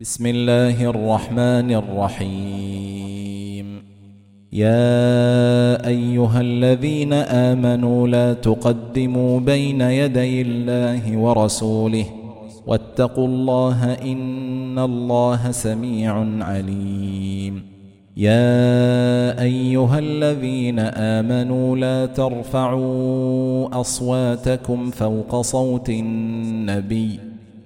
بسم الله الرحمن الرحيم. يا أيها الذين آمنوا لا تقدموا بين يدي الله ورسوله واتقوا الله إن الله سميع عليم. يا أيها الذين آمنوا لا ترفعوا أصواتكم فوق صوت النبي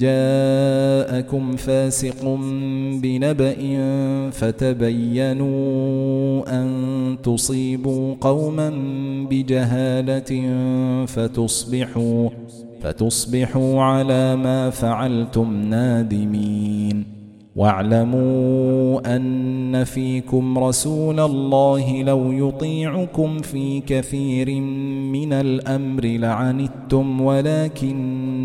جاءكم فاسق بنبأ فتبينوا أن تصيبوا قوما بجهالة فتصبحوا فتصبحوا على ما فعلتم نادمين. واعلموا أن فيكم رسول الله لو يطيعكم في كثير من الأمر لعنتم ولكن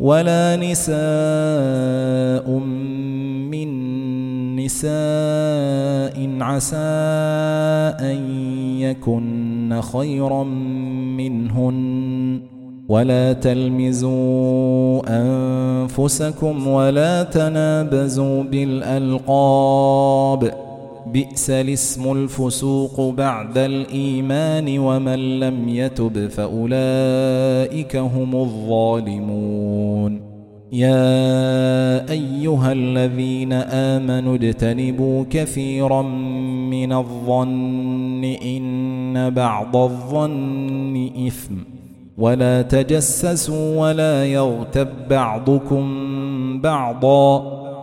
ولا نساء من نساء عسى أن يكن خيرا منهن ولا تلمزوا أنفسكم ولا تنابزوا بالألقاب بئس الاسم الفسوق بعد الإيمان ومن لم يتب فأولئك هم الظالمون. يا أيها الذين آمنوا اجتنبوا كثيرا من الظن إن بعض الظن إثم. ولا تجسسوا ولا يغتب بعضكم بعضا.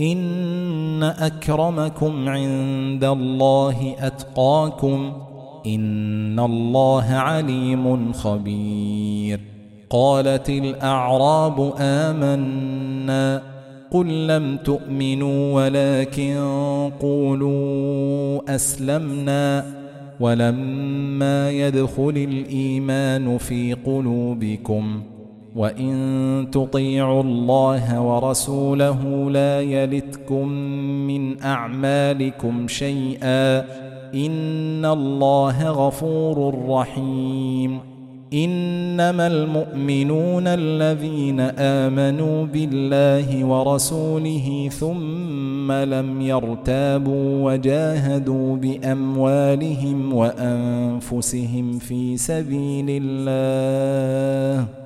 ان اكرمكم عند الله اتقاكم ان الله عليم خبير قالت الاعراب امنا قل لم تؤمنوا ولكن قولوا اسلمنا ولما يدخل الايمان في قلوبكم وان تطيعوا الله ورسوله لا يلتكم من اعمالكم شيئا ان الله غفور رحيم انما المؤمنون الذين امنوا بالله ورسوله ثم لم يرتابوا وجاهدوا باموالهم وانفسهم في سبيل الله